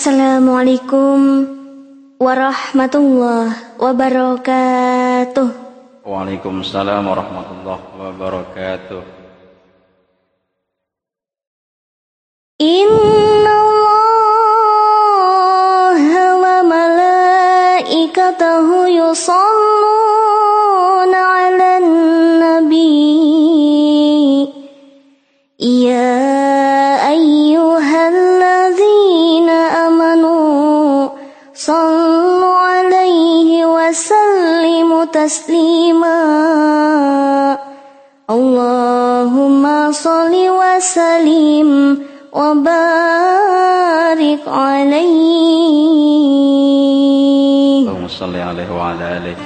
Assalamualaikum warahmatullahi wabarakatuh. Waalaikumsalam warahmatullahi wabarakatuh. Inna Allah wa malaikatahu yusalluna صلوا عليه وسلموا تسليما. اللهم صل وسلم وبارك عليه. اللهم صل عليه وعلى آله.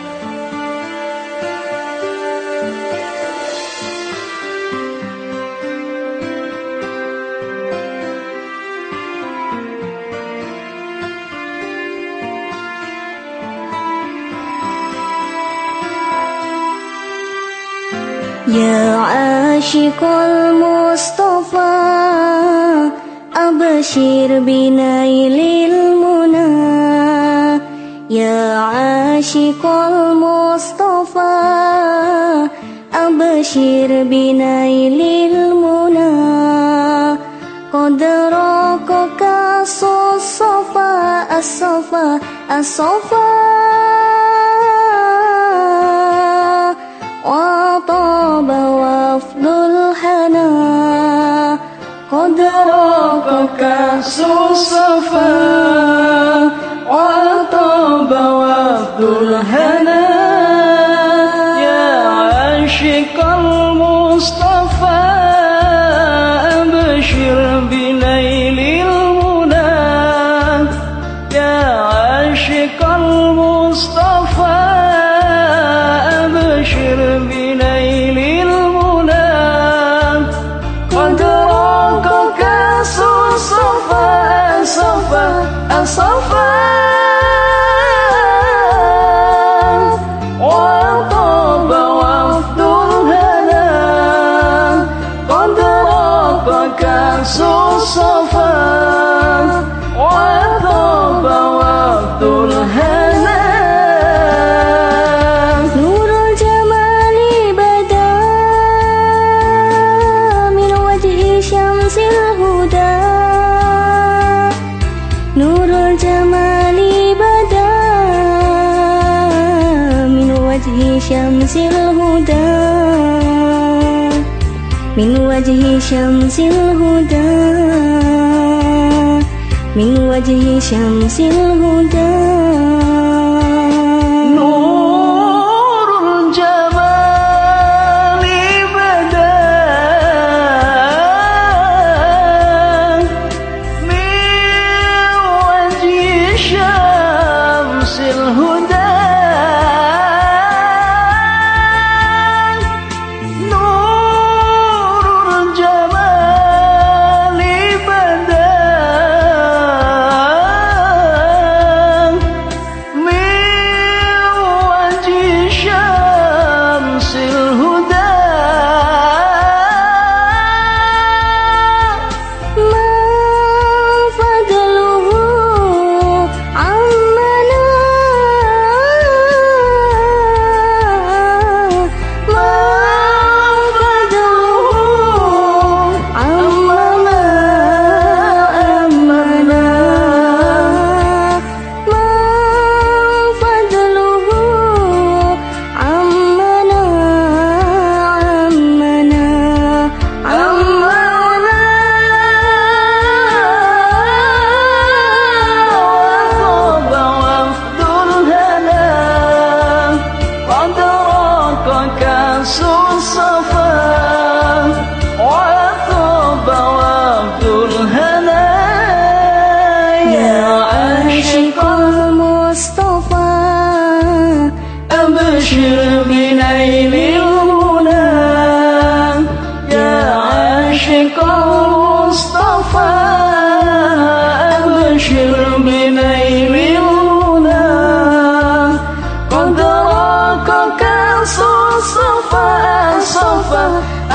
يا عاشق المصطفى أبشر بنيل المنى. يا عاشق المصطفى أبشر بنيل المنى. قد راقك الصفا الصفا الصفا. وطاب وفد الحنان قد راقك صفا وطاب وفد الهنا. راقك صفا وطاب وفد الهنا نور الجمال بدا من وجه شمس الهدى نور الجمال من وجه شمس الهدى من وجه شمس الهدى من وجه شمس الهدى.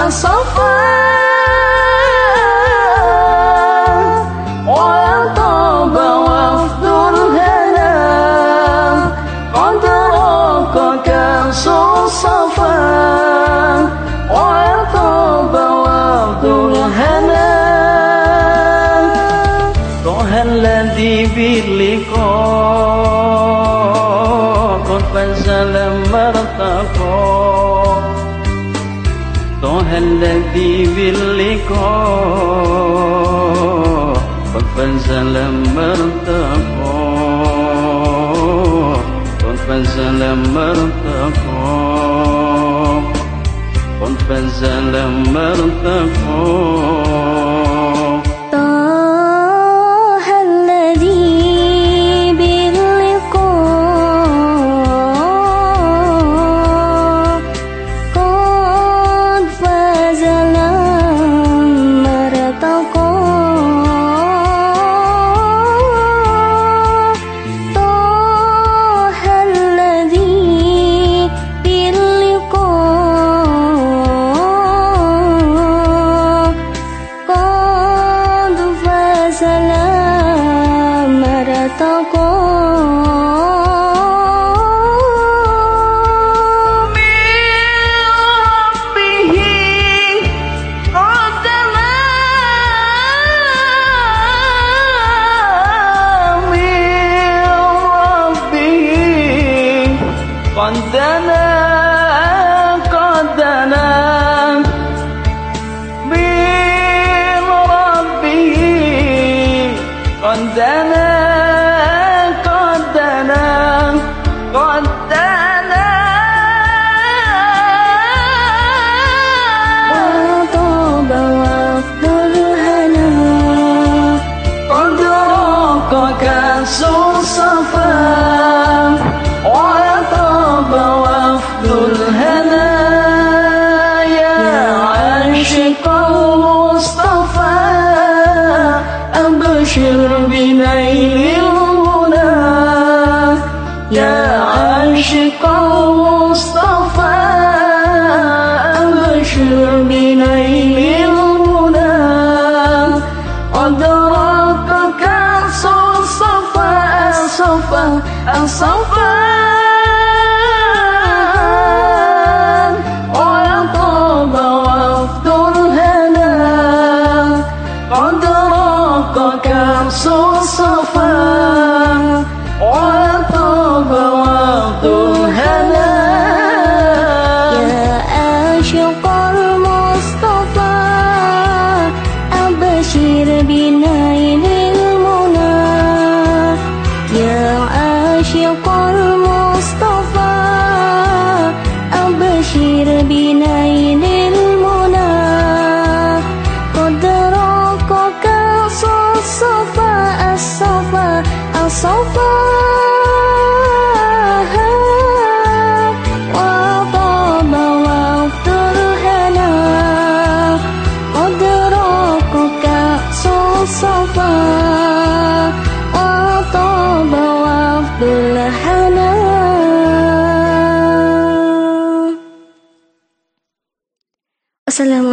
صفا وطاب وفد الهنا قد راقك صفا وطاب وفد الهنا طه الذي باللقاء قد فاز لما ارتقى الذي باللقاء قد فزل مرتقى قد I'm so, so fine.